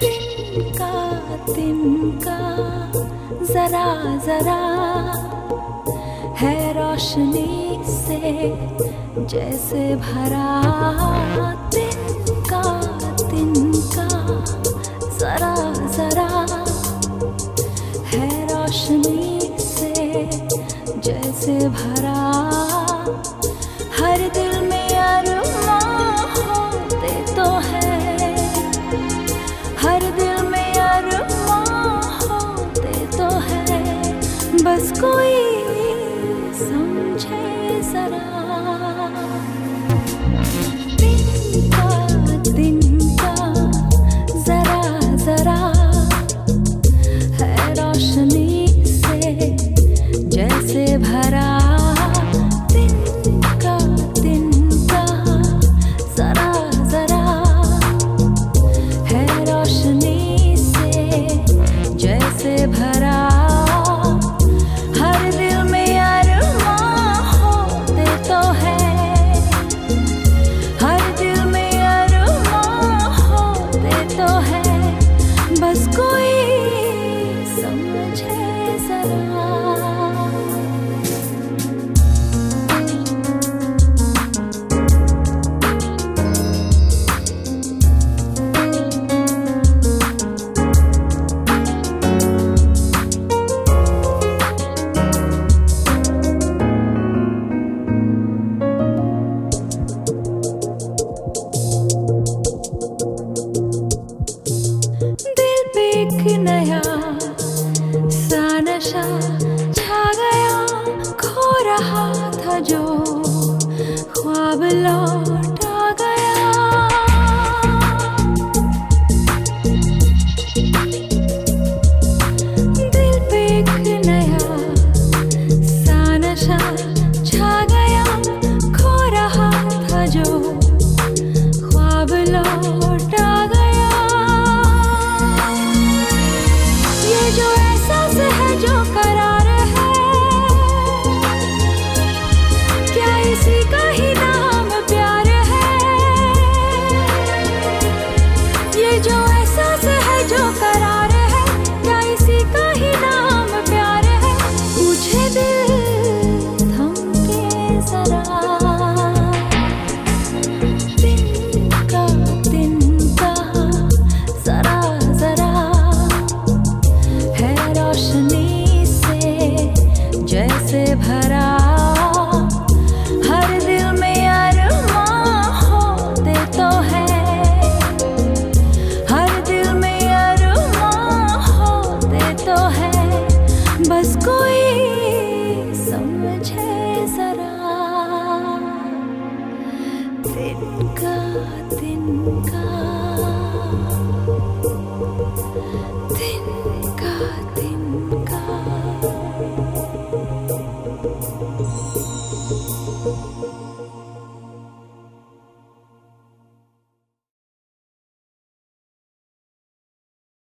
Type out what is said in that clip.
तिनका तिनका जरा जरा है रोशनी से जैसे भरा तिनका तिनका जरा जरा है रोशनी से जैसे भरा जरा जरा जरा है रोशनी से जैसे भरा 아! बस कोई समझे जरा। दिन का दिन का।